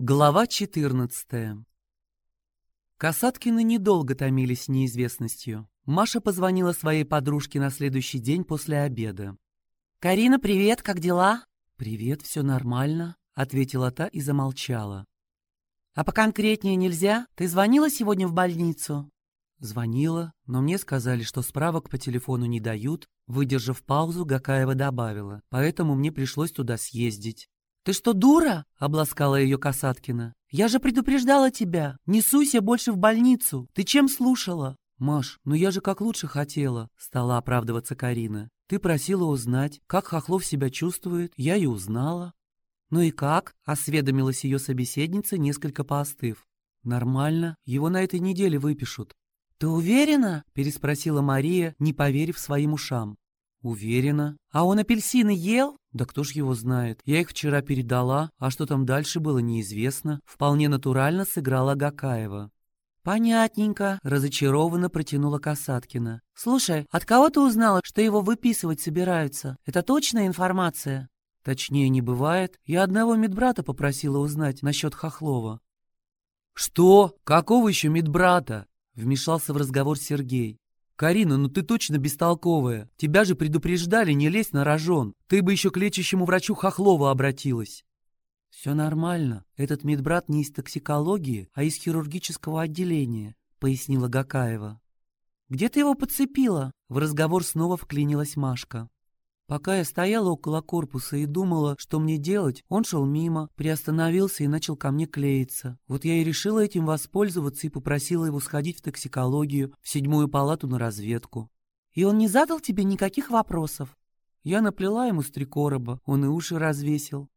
Глава 14 Касаткины недолго томились неизвестностью. Маша позвонила своей подружке на следующий день после обеда. «Карина, привет, как дела?» «Привет, все нормально», — ответила та и замолчала. «А поконкретнее нельзя? Ты звонила сегодня в больницу?» Звонила, но мне сказали, что справок по телефону не дают. Выдержав паузу, Гакаева добавила, поэтому мне пришлось туда съездить. «Ты что, дура?» — обласкала ее Касаткина. «Я же предупреждала тебя. Не суйся больше в больницу. Ты чем слушала?» «Маш, ну я же как лучше хотела», — стала оправдываться Карина. «Ты просила узнать, как Хохлов себя чувствует. Я и узнала». «Ну и как?» — осведомилась ее собеседница, несколько поостыв. «Нормально. Его на этой неделе выпишут». «Ты уверена?» — переспросила Мария, не поверив своим ушам. «Уверена». «А он апельсины ел?» «Да кто ж его знает? Я их вчера передала, а что там дальше было неизвестно». Вполне натурально сыграла Гакаева. «Понятненько», — разочарованно протянула Касаткина. «Слушай, от кого ты узнала, что его выписывать собираются? Это точная информация?» «Точнее не бывает. Я одного медбрата попросила узнать насчет Хохлова». «Что? Какого еще медбрата?» — вмешался в разговор Сергей. «Карина, ну ты точно бестолковая. Тебя же предупреждали не лезть на рожон. Ты бы еще к лечащему врачу Хохлова обратилась». «Все нормально. Этот медбрат не из токсикологии, а из хирургического отделения», — пояснила Гакаева. «Где ты его подцепила?» — в разговор снова вклинилась Машка. Пока я стояла около корпуса и думала, что мне делать, он шел мимо, приостановился и начал ко мне клеиться. Вот я и решила этим воспользоваться и попросила его сходить в токсикологию, в седьмую палату на разведку. И он не задал тебе никаких вопросов? Я наплела ему с три короба, он и уши развесил.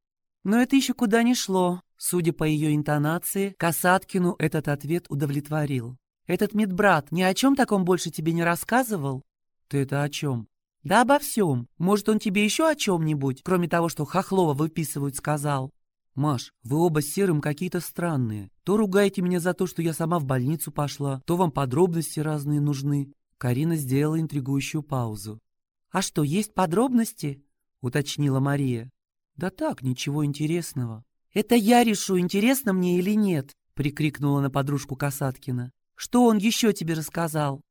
Но это еще куда ни шло. Судя по ее интонации, Касаткину этот ответ удовлетворил. «Этот медбрат ни о чем таком больше тебе не рассказывал?» «Ты это о чем?» «Да обо всем. Может, он тебе еще о чем-нибудь, кроме того, что Хохлова выписывают, сказал?» «Маш, вы оба с Серым какие-то странные. То ругаете меня за то, что я сама в больницу пошла, то вам подробности разные нужны». Карина сделала интригующую паузу. «А что, есть подробности?» — уточнила Мария. «Да так, ничего интересного». «Это я решу, интересно мне или нет», — прикрикнула на подружку Касаткина. «Что он еще тебе рассказал?»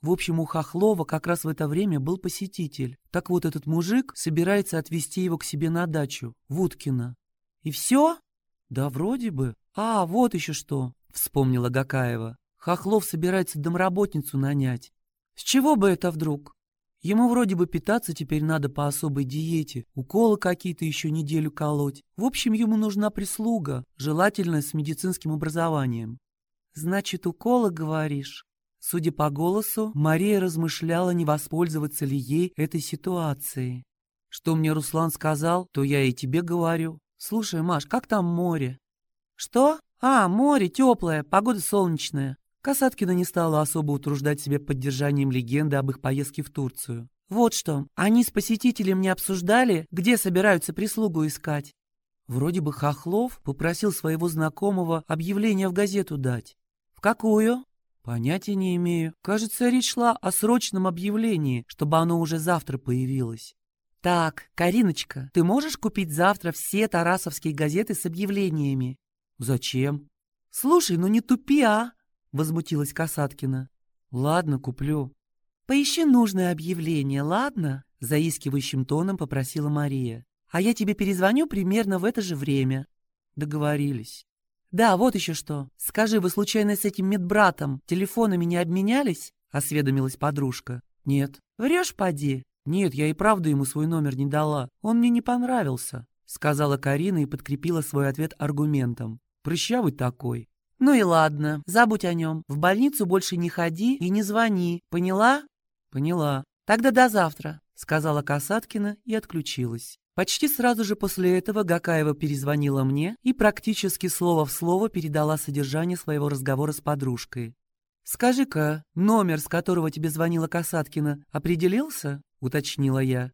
В общем, у Хохлова как раз в это время был посетитель. Так вот, этот мужик собирается отвезти его к себе на дачу, в Уткино. «И все?» «Да вроде бы». «А, вот еще что», — вспомнила Гакаева. Хохлов собирается домработницу нанять. С чего бы это вдруг? Ему вроде бы питаться теперь надо по особой диете, уколы какие-то еще неделю колоть. В общем, ему нужна прислуга, желательно с медицинским образованием. «Значит, уколы, говоришь?» Судя по голосу, Мария размышляла, не воспользоваться ли ей этой ситуацией. «Что мне Руслан сказал, то я и тебе говорю. Слушай, Маш, как там море?» «Что? А, море теплое, погода солнечная». Касаткина не стала особо утруждать себя поддержанием легенды об их поездке в Турцию. «Вот что, они с посетителем не обсуждали, где собираются прислугу искать?» Вроде бы Хохлов попросил своего знакомого объявление в газету дать. «В какую?» Понятия не имею. Кажется, речь шла о срочном объявлении, чтобы оно уже завтра появилось. Так, Кариночка, ты можешь купить завтра все тарасовские газеты с объявлениями? Зачем? Слушай, ну не тупи, а? Возмутилась Касаткина. Ладно, куплю. Поищи нужное объявление, ладно? Заискивающим тоном попросила Мария. А я тебе перезвоню примерно в это же время. Договорились. «Да, вот еще что. Скажи, вы случайно с этим медбратом телефонами не обменялись?» — осведомилась подружка. «Нет». «Врешь, поди?» «Нет, я и правда ему свой номер не дала. Он мне не понравился», — сказала Карина и подкрепила свой ответ аргументом. «Прыщавый такой». «Ну и ладно, забудь о нем. В больницу больше не ходи и не звони. Поняла?» «Поняла». «Тогда до завтра», — сказала Касаткина и отключилась. Почти сразу же после этого Гакаева перезвонила мне и практически слово в слово передала содержание своего разговора с подружкой. «Скажи-ка, номер, с которого тебе звонила Касаткина, определился?» — уточнила я.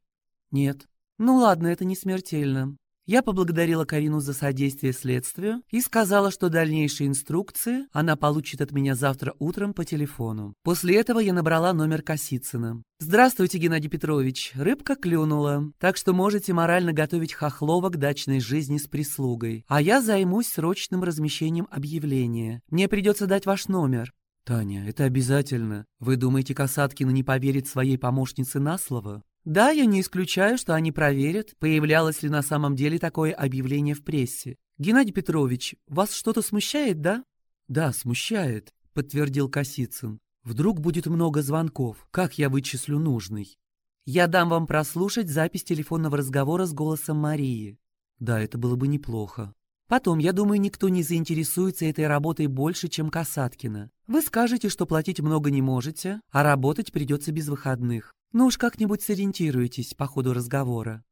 «Нет». «Ну ладно, это не смертельно. Я поблагодарила Карину за содействие следствию и сказала, что дальнейшие инструкции она получит от меня завтра утром по телефону. После этого я набрала номер Косицына. «Здравствуйте, Геннадий Петрович. Рыбка клюнула, так что можете морально готовить Хохлова к дачной жизни с прислугой. А я займусь срочным размещением объявления. Мне придется дать ваш номер». «Таня, это обязательно. Вы думаете, Касаткина не поверит своей помощнице на слово?» Да, я не исключаю, что они проверят, появлялось ли на самом деле такое объявление в прессе. Геннадий Петрович, вас что-то смущает, да? Да, смущает, подтвердил Косицын. Вдруг будет много звонков. Как я вычислю нужный? Я дам вам прослушать запись телефонного разговора с голосом Марии. Да, это было бы неплохо. Потом, я думаю, никто не заинтересуется этой работой больше, чем Касаткина. Вы скажете, что платить много не можете, а работать придется без выходных. Ну уж как-нибудь сориентируйтесь по ходу разговора.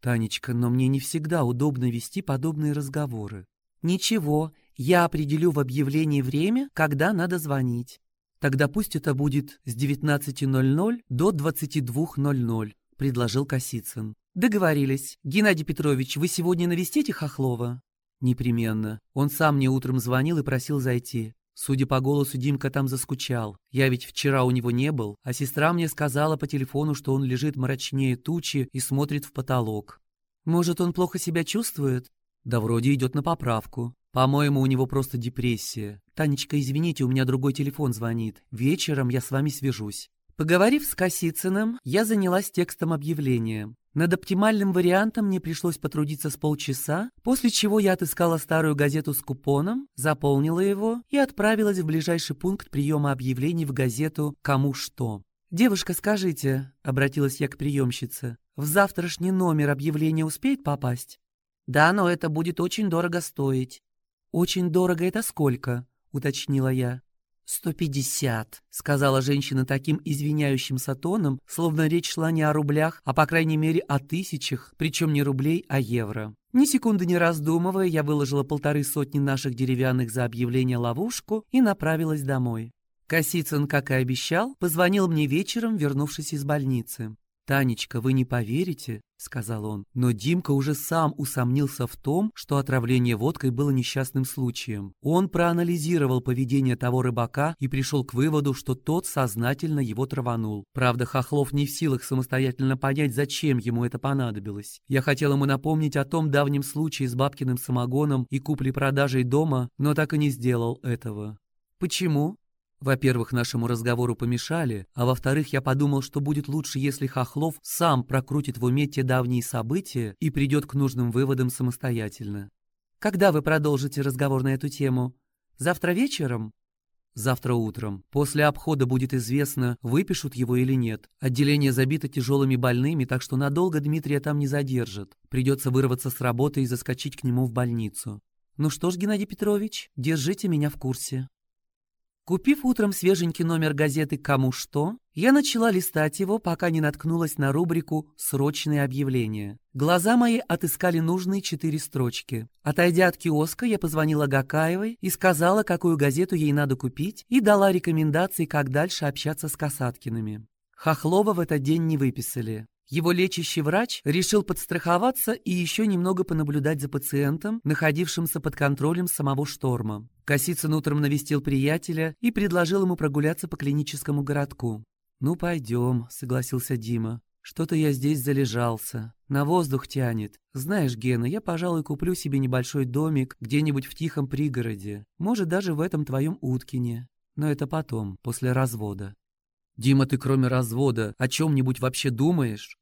Танечка, но мне не всегда удобно вести подобные разговоры. Ничего, я определю в объявлении время, когда надо звонить. Тогда пусть это будет с 19.00 до 22.00, предложил Косицын. Договорились. Геннадий Петрович, вы сегодня навестите Хохлова? Непременно. Он сам мне утром звонил и просил зайти. Судя по голосу, Димка там заскучал. Я ведь вчера у него не был, а сестра мне сказала по телефону, что он лежит мрачнее тучи и смотрит в потолок. Может, он плохо себя чувствует? Да вроде идет на поправку. По-моему, у него просто депрессия. Танечка, извините, у меня другой телефон звонит. Вечером я с вами свяжусь. Поговорив с Косицыным, я занялась текстом объявления. Над оптимальным вариантом мне пришлось потрудиться с полчаса, после чего я отыскала старую газету с купоном, заполнила его и отправилась в ближайший пункт приема объявлений в газету «Кому что». «Девушка, скажите», — обратилась я к приемщице, «в завтрашний номер объявление успеет попасть?» «Да, но это будет очень дорого стоить». «Очень дорого это сколько?» — уточнила я. «Сто пятьдесят», — сказала женщина таким извиняющимся тоном, словно речь шла не о рублях, а по крайней мере о тысячах, причем не рублей, а евро. Ни секунды не раздумывая, я выложила полторы сотни наших деревянных за объявление ловушку и направилась домой. Косицын, как и обещал, позвонил мне вечером, вернувшись из больницы. «Танечка, вы не поверите?» — сказал он. Но Димка уже сам усомнился в том, что отравление водкой было несчастным случаем. Он проанализировал поведение того рыбака и пришел к выводу, что тот сознательно его траванул. Правда, Хохлов не в силах самостоятельно понять, зачем ему это понадобилось. Я хотел ему напомнить о том давнем случае с бабкиным самогоном и куплей-продажей дома, но так и не сделал этого. «Почему?» Во-первых, нашему разговору помешали, а во-вторых, я подумал, что будет лучше, если Хохлов сам прокрутит в уме те давние события и придет к нужным выводам самостоятельно. Когда вы продолжите разговор на эту тему? Завтра вечером? Завтра утром. После обхода будет известно, выпишут его или нет. Отделение забито тяжелыми больными, так что надолго Дмитрия там не задержат. Придется вырваться с работы и заскочить к нему в больницу. Ну что ж, Геннадий Петрович, держите меня в курсе. Купив утром свеженький номер газеты «Кому что», я начала листать его, пока не наткнулась на рубрику «Срочные объявления». Глаза мои отыскали нужные четыре строчки. Отойдя от киоска, я позвонила Гакаевой и сказала, какую газету ей надо купить, и дала рекомендации, как дальше общаться с Касаткиными. Хохлова в этот день не выписали. Его лечащий врач решил подстраховаться и еще немного понаблюдать за пациентом, находившимся под контролем самого шторма. Косицын утром навестил приятеля и предложил ему прогуляться по клиническому городку. «Ну, пойдем», — согласился Дима. «Что-то я здесь залежался. На воздух тянет. Знаешь, Гена, я, пожалуй, куплю себе небольшой домик где-нибудь в тихом пригороде. Может, даже в этом твоем Уткине. Но это потом, после развода». «Дима, ты кроме развода о чем-нибудь вообще думаешь?»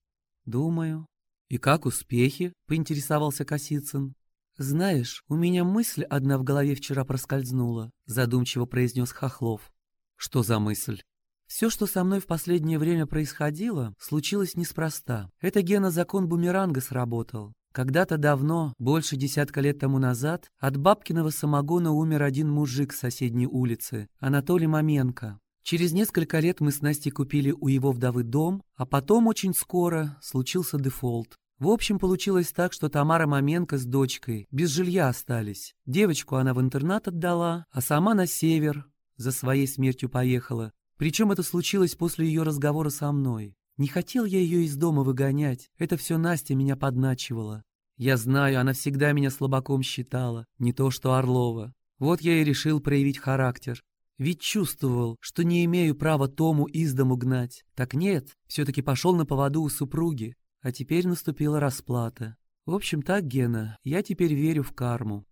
«Думаю». «И как успехи?» — поинтересовался Косицын. «Знаешь, у меня мысль одна в голове вчера проскользнула», — задумчиво произнес Хохлов. «Что за мысль?» «Все, что со мной в последнее время происходило, случилось неспроста. Это Гена закон бумеранга сработал. Когда-то давно, больше десятка лет тому назад, от бабкиного самогона умер один мужик с соседней улицы, Анатолий Маменко. Через несколько лет мы с Настей купили у его вдовы дом, а потом очень скоро случился дефолт. В общем, получилось так, что Тамара Маменко с дочкой без жилья остались. Девочку она в интернат отдала, а сама на север за своей смертью поехала. Причем это случилось после ее разговора со мной. Не хотел я ее из дома выгонять, это все Настя меня подначивала. Я знаю, она всегда меня слабаком считала, не то что Орлова. Вот я и решил проявить характер. Ведь чувствовал, что не имею права Тому из дому гнать. Так нет, все-таки пошел на поводу у супруги. А теперь наступила расплата. В общем так, Гена, я теперь верю в карму.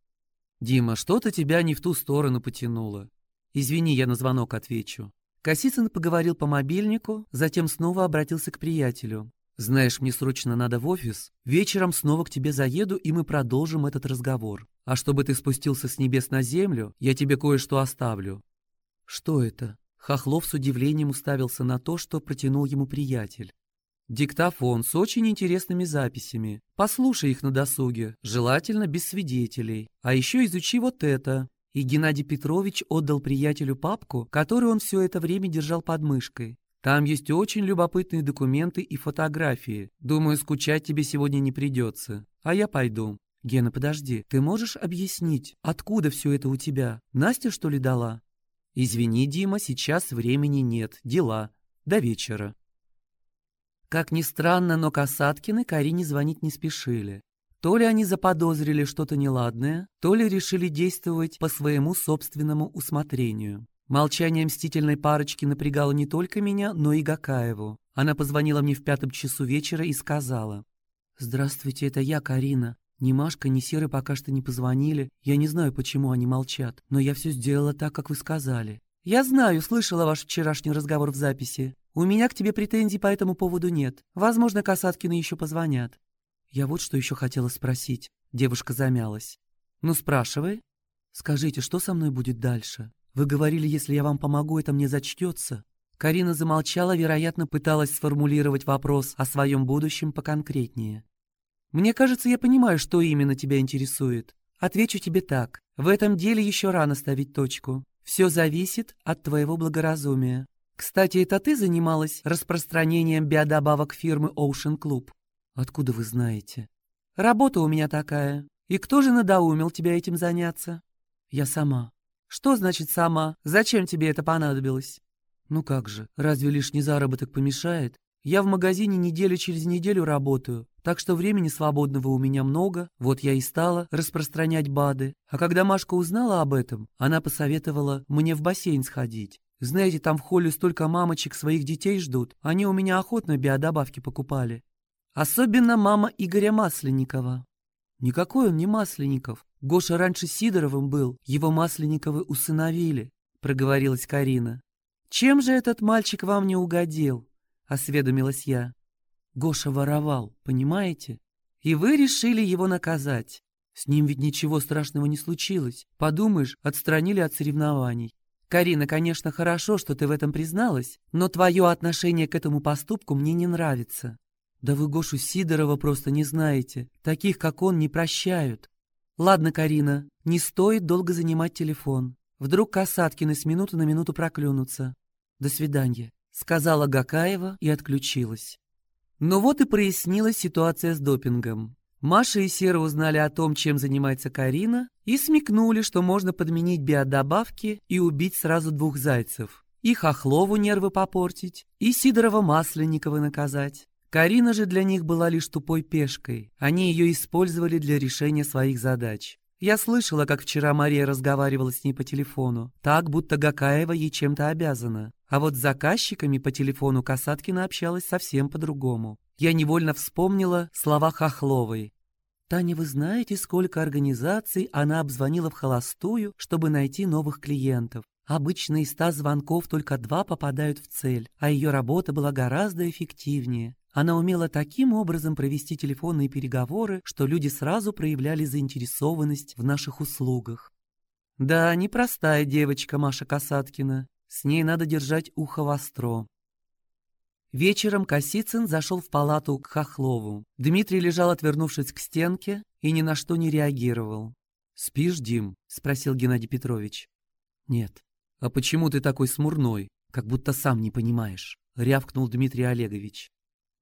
Дима, что-то тебя не в ту сторону потянуло. Извини, я на звонок отвечу. Косицын поговорил по мобильнику, затем снова обратился к приятелю. «Знаешь, мне срочно надо в офис. Вечером снова к тебе заеду, и мы продолжим этот разговор. А чтобы ты спустился с небес на землю, я тебе кое-что оставлю». «Что это?» Хохлов с удивлением уставился на то, что протянул ему приятель. «Диктофон с очень интересными записями. Послушай их на досуге, желательно без свидетелей. А еще изучи вот это». И Геннадий Петрович отдал приятелю папку, которую он все это время держал под мышкой. Там есть очень любопытные документы и фотографии. Думаю, скучать тебе сегодня не придется. А я пойду. Гена, подожди, ты можешь объяснить, откуда все это у тебя? Настя, что ли, дала? Извини, Дима, сейчас времени нет, дела. До вечера. Как ни странно, но Касаткины Карине звонить не спешили. То ли они заподозрили что-то неладное, то ли решили действовать по своему собственному усмотрению. Молчание мстительной парочки напрягало не только меня, но и Гакаеву. Она позвонила мне в пятом часу вечера и сказала. «Здравствуйте, это я, Карина. Ни Машка, ни Серый пока что не позвонили. Я не знаю, почему они молчат, но я все сделала так, как вы сказали». «Я знаю, слышала ваш вчерашний разговор в записи. У меня к тебе претензий по этому поводу нет. Возможно, Касаткины еще позвонят». «Я вот что еще хотела спросить». Девушка замялась. «Ну, спрашивай». «Скажите, что со мной будет дальше?» Вы говорили, если я вам помогу, это мне зачтется». Карина замолчала, вероятно, пыталась сформулировать вопрос о своем будущем поконкретнее. «Мне кажется, я понимаю, что именно тебя интересует. Отвечу тебе так. В этом деле еще рано ставить точку. Все зависит от твоего благоразумия. Кстати, это ты занималась распространением биодобавок фирмы Ocean Club? Откуда вы знаете? Работа у меня такая. И кто же надоумил тебя этим заняться? Я сама. «Что значит сама? Зачем тебе это понадобилось?» «Ну как же, разве лишний заработок помешает? Я в магазине неделю через неделю работаю, так что времени свободного у меня много, вот я и стала распространять БАДы. А когда Машка узнала об этом, она посоветовала мне в бассейн сходить. Знаете, там в холле столько мамочек своих детей ждут, они у меня охотно биодобавки покупали. Особенно мама Игоря Масленникова. Никакой он не Масленников. Гоша раньше Сидоровым был, его Масленниковы усыновили, проговорилась Карина. Чем же этот мальчик вам не угодил? Осведомилась я. Гоша воровал, понимаете? И вы решили его наказать. С ним ведь ничего страшного не случилось. Подумаешь, отстранили от соревнований. Карина, конечно, хорошо, что ты в этом призналась, но твое отношение к этому поступку мне не нравится. Да вы Гошу Сидорова просто не знаете. Таких, как он, не прощают. Ладно, Карина, не стоит долго занимать телефон. Вдруг Касаткины с минуты на минуту проклюнутся. До свидания, сказала Гакаева и отключилась. Ну вот и прояснилась ситуация с допингом. Маша и Сера узнали о том, чем занимается Карина, и смекнули, что можно подменить биодобавки и убить сразу двух зайцев. И Хохлову нервы попортить, и Сидорова-Масленникова наказать. Карина же для них была лишь тупой пешкой. Они ее использовали для решения своих задач. Я слышала, как вчера Мария разговаривала с ней по телефону, так, будто Гакаева ей чем-то обязана. А вот с заказчиками по телефону Касаткина общалась совсем по-другому. Я невольно вспомнила слова Хохловой. «Таня, вы знаете, сколько организаций она обзвонила в холостую, чтобы найти новых клиентов? Обычно из ста звонков только два попадают в цель, а ее работа была гораздо эффективнее. Она умела таким образом провести телефонные переговоры, что люди сразу проявляли заинтересованность в наших услугах. Да, непростая девочка Маша Касаткина. С ней надо держать ухо востро. Вечером Косицын зашел в палату к Хохлову. Дмитрий лежал, отвернувшись к стенке, и ни на что не реагировал. «Спишь, Дим?» — спросил Геннадий Петрович. «Нет». «А почему ты такой смурной? Как будто сам не понимаешь», — рявкнул Дмитрий Олегович.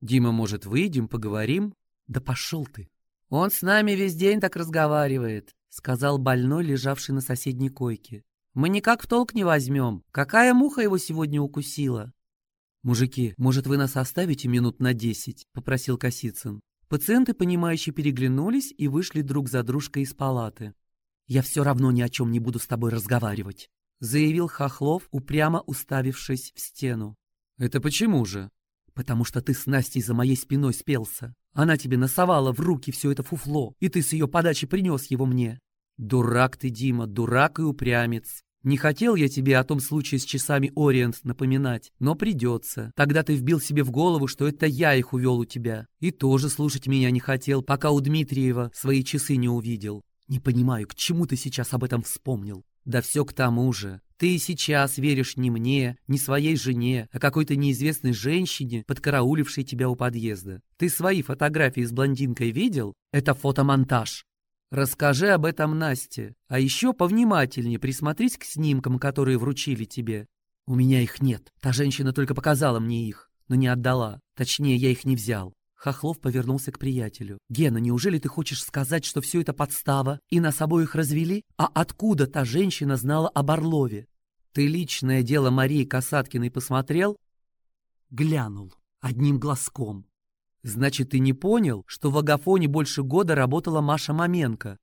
Дима, может, выйдем, поговорим? Да пошел ты. Он с нами весь день так разговаривает, сказал больной, лежавший на соседней койке. Мы никак в толк не возьмем. Какая муха его сегодня укусила? «Мужики, может, вы нас оставите минут на десять?» — попросил Косицын. Пациенты, понимающие, переглянулись и вышли друг за дружкой из палаты. «Я все равно ни о чем не буду с тобой разговаривать», заявил Хохлов, упрямо уставившись в стену. «Это почему же?» «Потому что ты с Настей за моей спиной спелся. Она тебе насовала в руки все это фуфло, и ты с ее подачи принес его мне. Дурак ты, Дима, дурак и упрямец. Не хотел я тебе о том случае с часами Ориент напоминать, но придется. Тогда ты вбил себе в голову, что это я их увел у тебя. И тоже слушать меня не хотел, пока у Дмитриева свои часы не увидел. Не понимаю, к чему ты сейчас об этом вспомнил? Да все к тому же. Ты сейчас веришь не мне, не своей жене, а какой-то неизвестной женщине, подкараулившей тебя у подъезда. Ты свои фотографии с блондинкой видел? Это фотомонтаж. Расскажи об этом Насте, а еще повнимательнее присмотрись к снимкам, которые вручили тебе. У меня их нет. Та женщина только показала мне их, но не отдала. Точнее, я их не взял. Хохлов повернулся к приятелю. «Гена, неужели ты хочешь сказать, что все это подстава, и нас обоих развели? А откуда та женщина знала об Орлове? Ты личное дело Марии Касаткиной посмотрел?» Глянул. Одним глазком. Значит, ты не понял, что в Агафоне больше года работала Маша Маменко?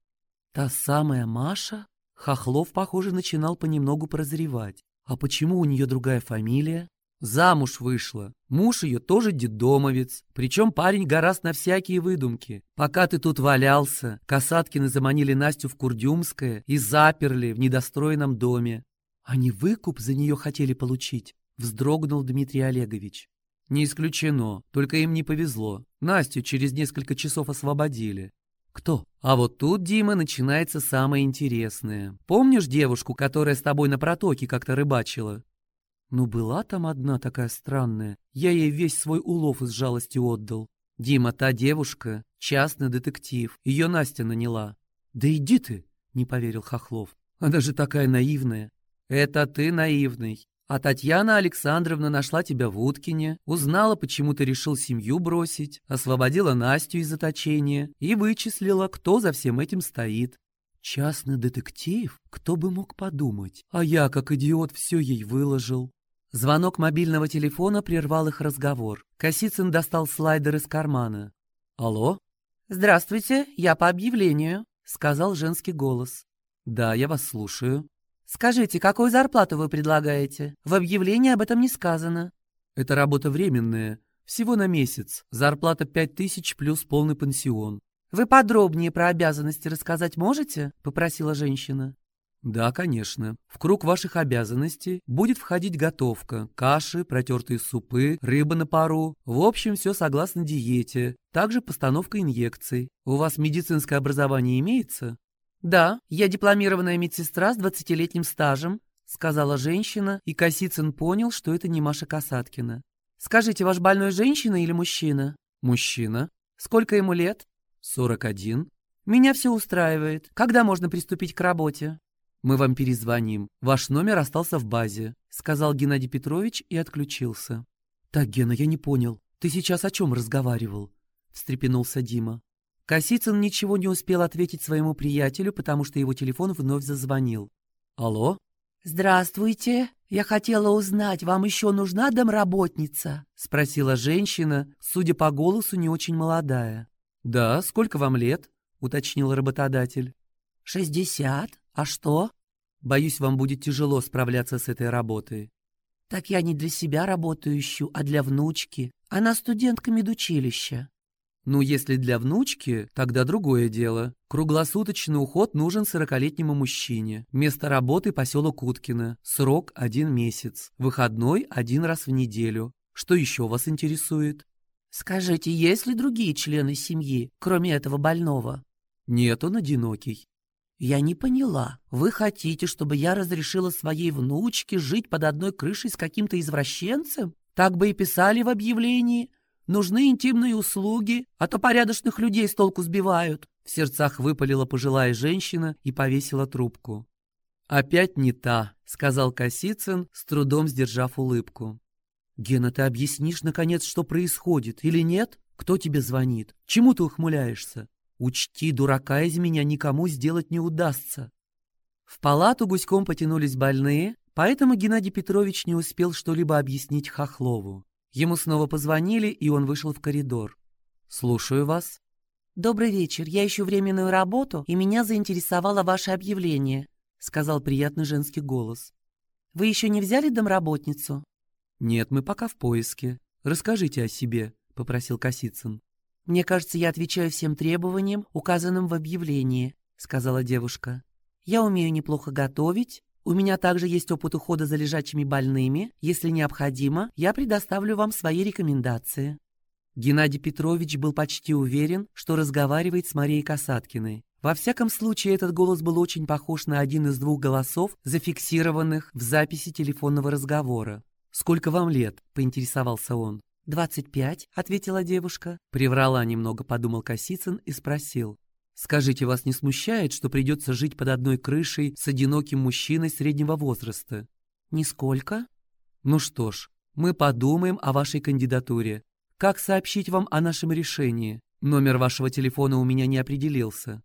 Та самая Маша? Хохлов, похоже, начинал понемногу прозревать. А почему у нее другая фамилия? Замуж вышла. Муж ее тоже детдомовец. Причем парень гораст на всякие выдумки. Пока ты тут валялся, Касаткины заманили Настю в Курдюмское и заперли в недостроенном доме. Они выкуп за нее хотели получить, вздрогнул Дмитрий Олегович. Не исключено, только им не повезло. Настю через несколько часов освободили. Кто? А вот тут, Дима, начинается самое интересное. Помнишь девушку, которая с тобой на протоке как-то рыбачила? Ну, была там одна такая странная. Я ей весь свой улов из жалости отдал. Дима, та девушка — частный детектив. Ее Настя наняла. Да иди ты, не поверил Хохлов. Она же такая наивная. Это ты наивный. А Татьяна Александровна нашла тебя в Уткине, узнала, почему ты решил семью бросить, освободила Настю из заточения и вычислила, кто за всем этим стоит. Частный детектив? Кто бы мог подумать? А я, как идиот, все ей выложил. Звонок мобильного телефона прервал их разговор. Косицын достал слайдер из кармана. «Алло?» «Здравствуйте, я по объявлению», — сказал женский голос. «Да, я вас слушаю». «Скажите, какую зарплату вы предлагаете? В объявлении об этом не сказано». «Это работа временная. Всего на месяц. Зарплата пять тысяч плюс полный пансион». «Вы подробнее про обязанности рассказать можете?» — попросила женщина. «Да, конечно. В круг ваших обязанностей будет входить готовка, каши, протертые супы, рыба на пару. В общем, все согласно диете. Также постановка инъекций. У вас медицинское образование имеется?» «Да, я дипломированная медсестра с двадцатилетним стажем», сказала женщина, и Косицын понял, что это не Маша Касаткина. «Скажите, ваш больной женщина или мужчина?» «Мужчина». «Сколько ему лет?» «Сорок один». «Меня все устраивает. Когда можно приступить к работе?» «Мы вам перезвоним. Ваш номер остался в базе», сказал Геннадий Петрович и отключился. «Так, Гена, я не понял. Ты сейчас о чем разговаривал?» встрепенулся Дима. Косицын ничего не успел ответить своему приятелю, потому что его телефон вновь зазвонил. «Алло?» «Здравствуйте. Я хотела узнать, вам еще нужна домработница?» — спросила женщина, судя по голосу, не очень молодая. «Да, сколько вам лет?» — уточнил работодатель. «Шестьдесят. А что?» «Боюсь, вам будет тяжело справляться с этой работой». «Так я не для себя работаю ищу, а для внучки. Она студентка медучилища». Ну, если для внучки, тогда другое дело. Круглосуточный уход нужен сорокалетнему мужчине. Место работы – поселок Уткино. Срок – один месяц. Выходной – один раз в неделю. Что еще вас интересует? Скажите, есть ли другие члены семьи, кроме этого больного? Нет, он одинокий. Я не поняла. Вы хотите, чтобы я разрешила своей внучке жить под одной крышей с каким-то извращенцем? Так бы и писали в объявлении. Нужны интимные услуги, а то порядочных людей с толку сбивают. В сердцах выпалила пожилая женщина и повесила трубку. «Опять не та», — сказал Косицын, с трудом сдержав улыбку. «Гена, ты объяснишь, наконец, что происходит, или нет? Кто тебе звонит? Чему ты ухмыляешься? Учти, дурака из меня никому сделать не удастся». В палату гуськом потянулись больные, поэтому Геннадий Петрович не успел что-либо объяснить Хохлову. Ему снова позвонили, и он вышел в коридор. «Слушаю вас». «Добрый вечер. Я ищу временную работу, и меня заинтересовало ваше объявление», — сказал приятный женский голос. «Вы еще не взяли домработницу?» «Нет, мы пока в поиске. Расскажите о себе», — попросил Косицын. «Мне кажется, я отвечаю всем требованиям, указанным в объявлении», — сказала девушка. «Я умею неплохо готовить. У меня также есть опыт ухода за лежачими больными. Если необходимо, я предоставлю вам свои рекомендации». Геннадий Петрович был почти уверен, что разговаривает с Марией Касаткиной. Во всяком случае, этот голос был очень похож на один из двух голосов, зафиксированных в записи телефонного разговора. «Сколько вам лет?» – поинтересовался он. «Двадцать пять», — ответила девушка. Приврала немного, подумал Косицын и спросил. «Скажите, вас не смущает, что придется жить под одной крышей с одиноким мужчиной среднего возраста?» «Нисколько». «Ну что ж, мы подумаем о вашей кандидатуре. Как сообщить вам о нашем решении? Номер вашего телефона у меня не определился».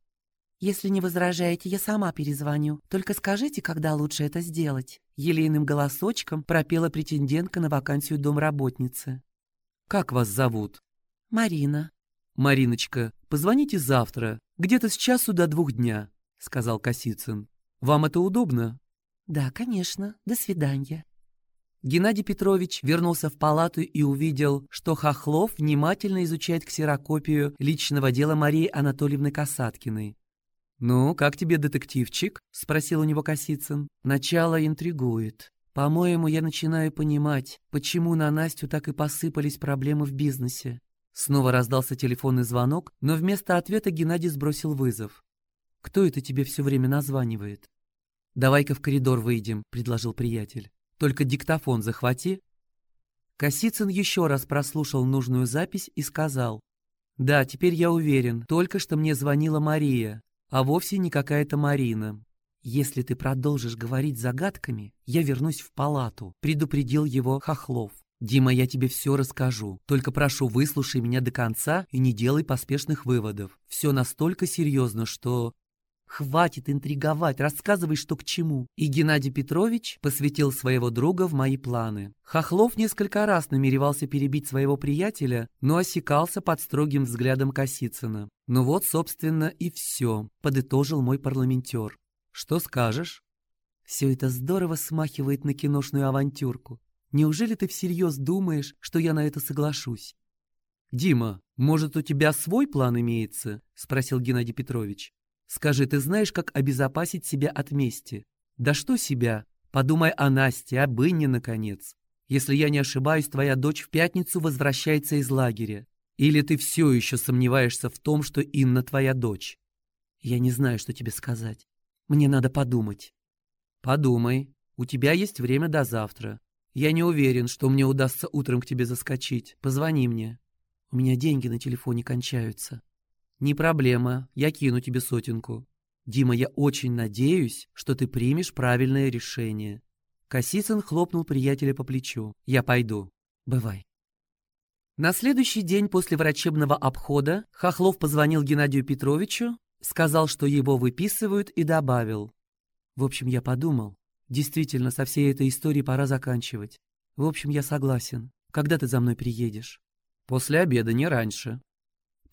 «Если не возражаете, я сама перезвоню. Только скажите, когда лучше это сделать». Елейным голосочком пропела претендентка на вакансию домработницы. «Как вас зовут?» «Марина». «Мариночка, позвоните завтра, где-то с часу до двух дня», — сказал Косицын. «Вам это удобно?» «Да, конечно. До свидания». Геннадий Петрович вернулся в палату и увидел, что Хохлов внимательно изучает ксерокопию личного дела Марии Анатольевны Касаткиной. «Ну, как тебе детективчик?» — спросил у него Косицын. «Начало интригует. По-моему, я начинаю понимать, почему на Настю так и посыпались проблемы в бизнесе». Снова раздался телефонный звонок, но вместо ответа Геннадий сбросил вызов. «Кто это тебе все время названивает?» «Давай-ка в коридор выйдем», — предложил приятель. Только диктофон захвати». Косицын еще раз прослушал нужную запись и сказал. «Да, теперь я уверен, только что мне звонила Мария, а вовсе не какая-то Марина. Если ты продолжишь говорить загадками, я вернусь в палату», — предупредил его Хохлов. «Дима, я тебе все расскажу. Только прошу, выслушай меня до конца и не делай поспешных выводов. Все настолько серьезно, что...» «Хватит интриговать, рассказывай, что к чему». И Геннадий Петрович посвятил своего друга в мои планы. Хохлов несколько раз намеревался перебить своего приятеля, но осекался под строгим взглядом Косицына. «Ну вот, собственно, и все», — подытожил мой парламентер. «Что скажешь?» «Все это здорово смахивает на киношную авантюрку. Неужели ты всерьез думаешь, что я на это соглашусь?» «Дима, может, у тебя свой план имеется?» — спросил Геннадий Петрович. Скажи, ты знаешь, как обезопасить себя от мести? Да что себя? Подумай о Насте, об Инне, наконец. Если я не ошибаюсь, твоя дочь в пятницу возвращается из лагеря. Или ты все еще сомневаешься в том, что Инна твоя дочь? Я не знаю, что тебе сказать. Мне надо подумать. Подумай. У тебя есть время до завтра. Я не уверен, что мне удастся утром к тебе заскочить. Позвони мне. У меня деньги на телефоне кончаются. «Не проблема, я кину тебе сотенку. Дима, я очень надеюсь, что ты примешь правильное решение». Косицын хлопнул приятеля по плечу. «Я пойду. Бывай». На следующий день после врачебного обхода Хохлов позвонил Геннадию Петровичу, сказал, что его выписывают, и добавил. «В общем, я подумал. Действительно, со всей этой историей пора заканчивать. В общем, я согласен. Когда ты за мной приедешь?» «После обеда, не раньше»,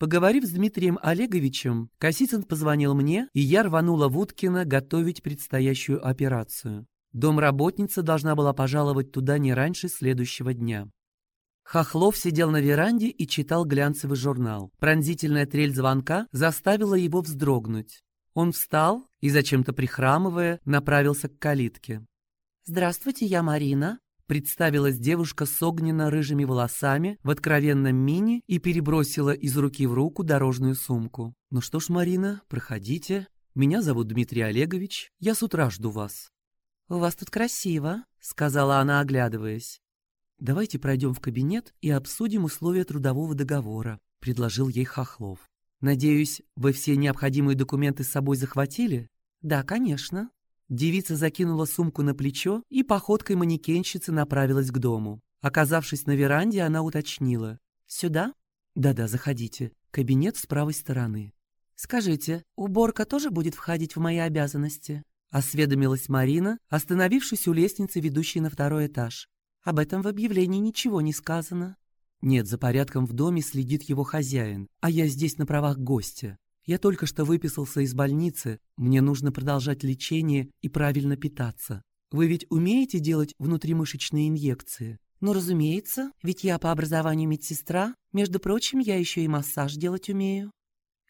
Поговорив с Дмитрием Олеговичем, Косицын позвонил мне, и я рванула в Уткино готовить предстоящую операцию. Домработница должна была пожаловать туда не раньше следующего дня. Хохлов сидел на веранде и читал глянцевый журнал. Пронзительная трель звонка заставила его вздрогнуть. Он встал и, зачем-то прихрамывая, направился к калитке. «Здравствуйте, я Марина», Представилась девушка с огненно-рыжими волосами в откровенном мини и перебросила из руки в руку дорожную сумку. «Ну что ж, Марина, проходите. Меня зовут Дмитрий Олегович. Я с утра жду вас». «У вас тут красиво», — сказала она, оглядываясь. «Давайте пройдем в кабинет и обсудим условия трудового договора», — предложил ей Хохлов. «Надеюсь, вы все необходимые документы с собой захватили?» «Да, конечно», Девица закинула сумку на плечо и походкой манекенщицы направилась к дому. Оказавшись на веранде, она уточнила. «Сюда?» «Да-да, заходите. Кабинет с правой стороны». «Скажите, уборка тоже будет входить в мои обязанности?» Осведомилась Марина, остановившись у лестницы, ведущей на второй этаж. «Об этом в объявлении ничего не сказано». Нет, за порядком в доме следит его хозяин, а я здесь на правах гостя. Я только что выписался из больницы, мне нужно продолжать лечение и правильно питаться. Вы ведь умеете делать внутримышечные инъекции? Ну, разумеется, ведь я по образованию медсестра. Между прочим, я еще и массаж делать умею.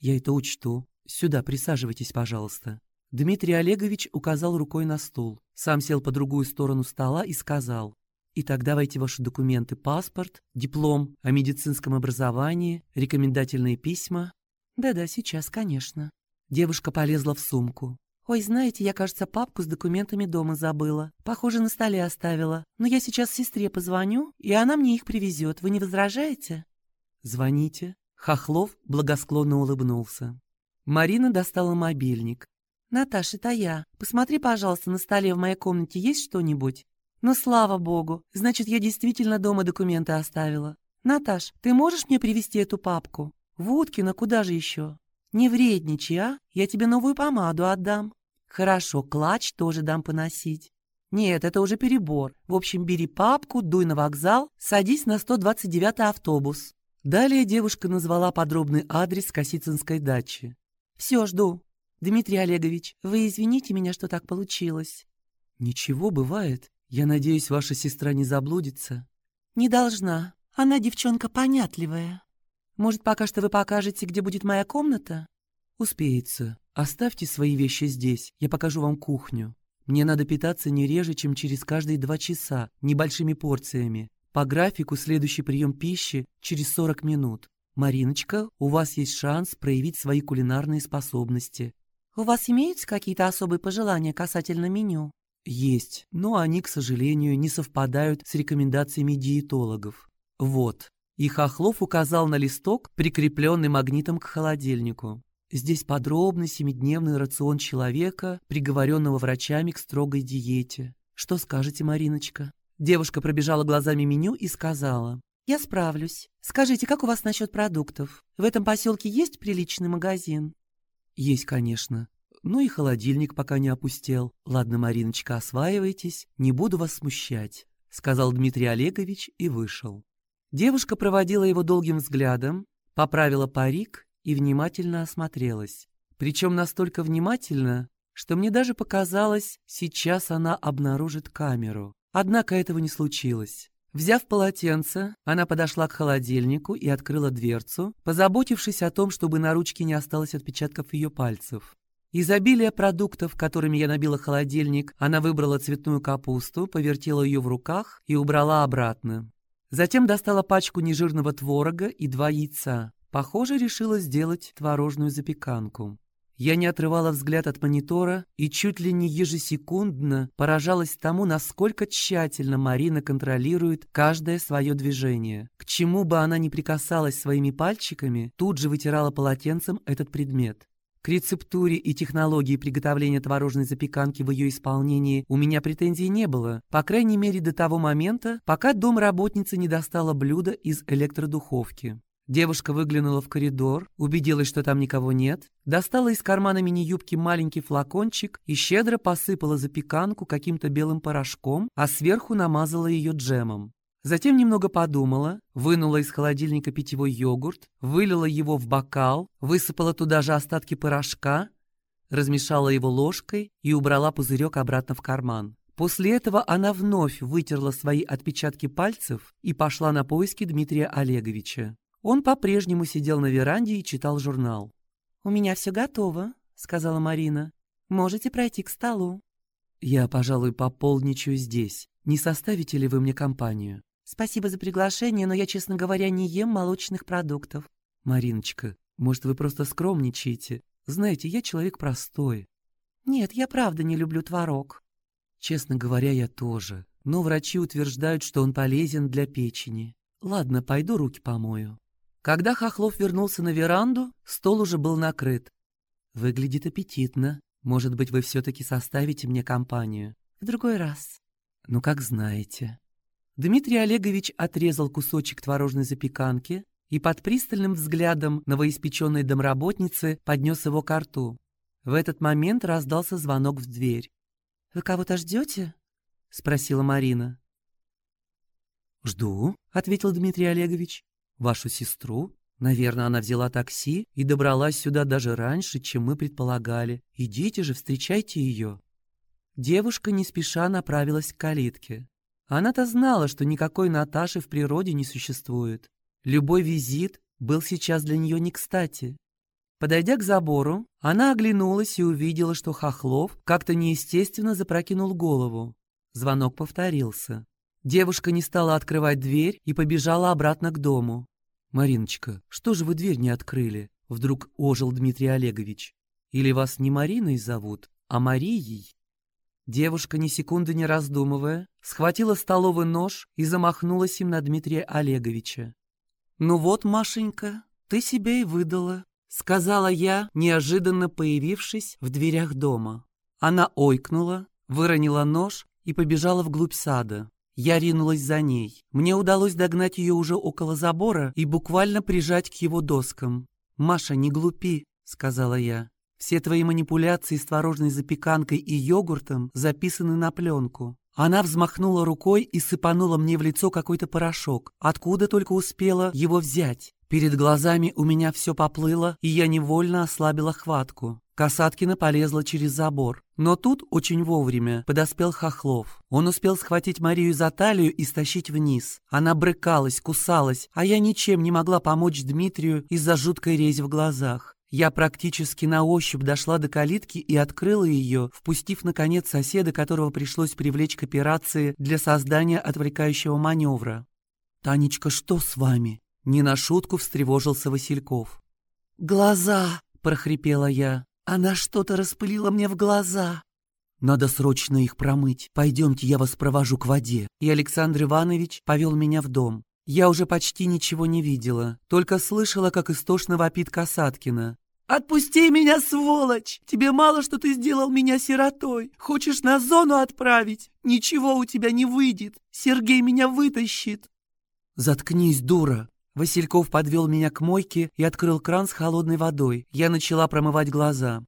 Я это учту. Сюда присаживайтесь, пожалуйста. Дмитрий Олегович указал рукой на стул, сам сел по другую сторону стола и сказал, «Итак, давайте ваши документы, паспорт, диплом о медицинском образовании, рекомендательные письма». «Да-да, сейчас, конечно». Девушка полезла в сумку. «Ой, знаете, я, кажется, папку с документами дома забыла. Похоже, на столе оставила. Но я сейчас сестре позвоню, и она мне их привезет. Вы не возражаете?» «Звоните». Хохлов благосклонно улыбнулся. Марина достала мобильник. «Наташа, это я. Посмотри, пожалуйста, на столе в моей комнате есть что-нибудь?» «Ну, слава богу. Значит, я действительно дома документы оставила. Наташ, ты можешь мне привезти эту папку?» «Вудкина, куда же еще?» «Не вредничай, а? Я тебе новую помаду отдам». «Хорошо, клатч тоже дам поносить». «Нет, это уже перебор. В общем, бери папку, дуй на вокзал, садись на 129-й автобус». Далее девушка назвала подробный адрес Косицынской дачи. «Все, жду. «Дмитрий Олегович, вы извините меня, что так получилось». «Ничего, бывает. Я надеюсь, ваша сестра не заблудится». «Не должна. Она девчонка понятливая. Может, пока что вы покажете, где будет моя комната?» «Успеется. Оставьте свои вещи здесь. Я покажу вам кухню. Мне надо питаться не реже, чем через каждые два часа, небольшими порциями. По графику следующий прием пищи через 40 минут. Мариночка, у вас есть шанс проявить свои кулинарные способности. «У вас имеются какие-то особые пожелания касательно меню?» «Есть, но они, к сожалению, не совпадают с рекомендациями диетологов. Вот». И Хохлов указал на листок, прикрепленный магнитом к холодильнику. Здесь подробный семидневный рацион человека, приговоренного врачами к строгой диете. Что скажете, Мариночка? Девушка пробежала глазами меню и сказала. «Я справлюсь. Скажите, как у вас насчет продуктов? В этом поселке есть приличный магазин?» Есть, конечно. Ну и холодильник пока не опустел. Ладно, Мариночка, осваивайтесь, не буду вас смущать, сказал Дмитрий Олегович и вышел. Девушка проводила его долгим взглядом, поправила парик и внимательно осмотрелась. Причем настолько внимательно, что мне даже показалось, сейчас она обнаружит камеру. Однако этого не случилось. Взяв полотенце, она подошла к холодильнику и открыла дверцу, позаботившись о том, чтобы на ручке не осталось отпечатков ее пальцев. Изобилие продуктов, которыми я набила холодильник, она выбрала цветную капусту, повертела ее в руках и убрала обратно. Затем достала пачку нежирного творога и два яйца. Похоже, решила сделать творожную запеканку. Я не отрывала взгляд от монитора и чуть ли не ежесекундно поражалась тому, насколько тщательно Марина контролирует каждое свое движение. К чему бы она ни прикасалась своими пальчиками, тут же вытирала полотенцем этот предмет. К рецептуре и технологии приготовления творожной запеканки в ее исполнении у меня претензий не было, по крайней мере до того момента, пока домработница не достала блюдо из электродуховки. Девушка выглянула в коридор, убедилась, что там никого нет, достала из кармана мини-юбки маленький флакончик и щедро посыпала запеканку каким-то белым порошком, а сверху намазала ее джемом. Затем немного подумала, вынула из холодильника питьевой йогурт, вылила его в бокал, высыпала туда же остатки порошка, размешала его ложкой и убрала пузырек обратно в карман. После этого она вновь вытерла свои отпечатки пальцев и пошла на поиски Дмитрия Олеговича. Он по-прежнему сидел на веранде и читал журнал. «У меня все готово», — сказала Марина. «Можете пройти к столу». «Я, пожалуй, пополничаю здесь. Не составите ли вы мне компанию?» «Спасибо за приглашение, но я, честно говоря, не ем молочных продуктов». «Мариночка, может, вы просто скромничаете? Знаете, я человек простой». «Нет, я правда не люблю творог». «Честно говоря, я тоже. Но врачи утверждают, что он полезен для печени. Ладно, пойду руки помою». Когда Хохлов вернулся на веранду, стол уже был накрыт. «Выглядит аппетитно. Может быть, вы все-таки составите мне компанию?» «В другой раз». «Ну, как знаете». Дмитрий Олегович отрезал кусочек творожной запеканки и под пристальным взглядом новоиспеченной домработницы поднес его к рту. В этот момент раздался звонок в дверь. «Вы кого-то ждете?» — спросила Марина. «Жду», — ответил Дмитрий Олегович. «Вашу сестру? Наверное, она взяла такси и добралась сюда даже раньше, чем мы предполагали. Идите же, встречайте ее». Девушка не спеша направилась к калитке. Она-то знала, что никакой Наташи в природе не существует. Любой визит был сейчас для нее не кстати. Подойдя к забору, она оглянулась и увидела, что Хохлов как-то неестественно запрокинул голову. Звонок повторился. Девушка не стала открывать дверь и побежала обратно к дому. «Мариночка, что же вы дверь не открыли?» Вдруг ожил Дмитрий Олегович. «Или вас не Мариной зовут, а Марией?» Девушка, ни секунды не раздумывая, схватила столовый нож и замахнулась им на Дмитрия Олеговича. «Ну вот, Машенька, ты себя и выдала», — сказала я, неожиданно появившись в дверях дома. Она ойкнула, выронила нож и побежала вглубь сада. Я ринулась за ней. Мне удалось догнать ее уже около забора и буквально прижать к его доскам. «Маша, не глупи», — сказала я. «Все твои манипуляции с творожной запеканкой и йогуртом записаны на пленку. Она взмахнула рукой и сыпанула мне в лицо какой-то порошок. Откуда только успела его взять? Перед глазами у меня все поплыло, и я невольно ослабила хватку. Касаткина полезла через забор. Но тут очень вовремя подоспел Хохлов. Он успел схватить Марию за талию и стащить вниз. Она брыкалась, кусалась, а я ничем не могла помочь Дмитрию из-за жуткой рези в глазах. Я практически на ощупь дошла до калитки и открыла ее, впустив, наконец, соседа, которого пришлось привлечь к операции для создания отвлекающего маневра. «Танечка, что с вами?» Не на шутку встревожился Васильков. «Глаза!» — прохрипела я. «Она что-то распылила мне в глаза!» «Надо срочно их промыть. Пойдемте, я вас провожу к воде». И Александр Иванович повел меня в дом. Я уже почти ничего не видела, только слышала, как истошно вопит Касаткина. «Отпусти меня, сволочь! Тебе мало, что ты сделал меня сиротой. Хочешь на зону отправить? Ничего у тебя не выйдет. Сергей меня вытащит». «Заткнись, дура!» Васильков подвел меня к мойке и открыл кран с холодной водой. Я начала промывать глаза.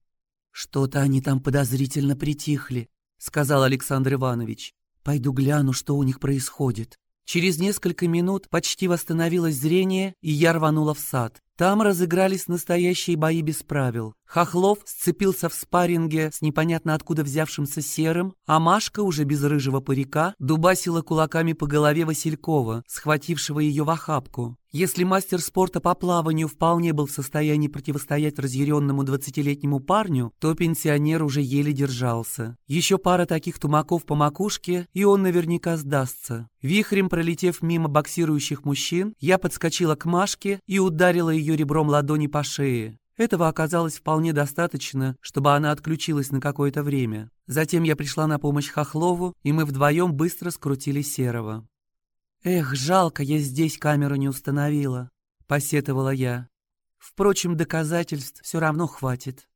«Что-то они там подозрительно притихли», — сказал Александр Иванович. «Пойду гляну, что у них происходит». Через несколько минут почти восстановилось зрение, и я рванула в сад. Там разыгрались настоящие бои без правил. Хохлов сцепился в спарринге с непонятно откуда взявшимся серым, а Машка, уже без рыжего парика, дубасила кулаками по голове Василькова, схватившего ее в охапку. Если мастер спорта по плаванию вполне был в состоянии противостоять разъяренному двадцатилетнему парню, то пенсионер уже еле держался. Еще пара таких тумаков по макушке, и он наверняка сдастся. Вихрем пролетев мимо боксирующих мужчин, я подскочила к Машке и ударила ее ребром ладони по шее. Этого оказалось вполне достаточно, чтобы она отключилась на какое-то время. Затем я пришла на помощь Хохлову, и мы вдвоем быстро скрутили Серого. «Эх, жалко, я здесь камеру не установила», — посетовала я. «Впрочем, доказательств все равно хватит».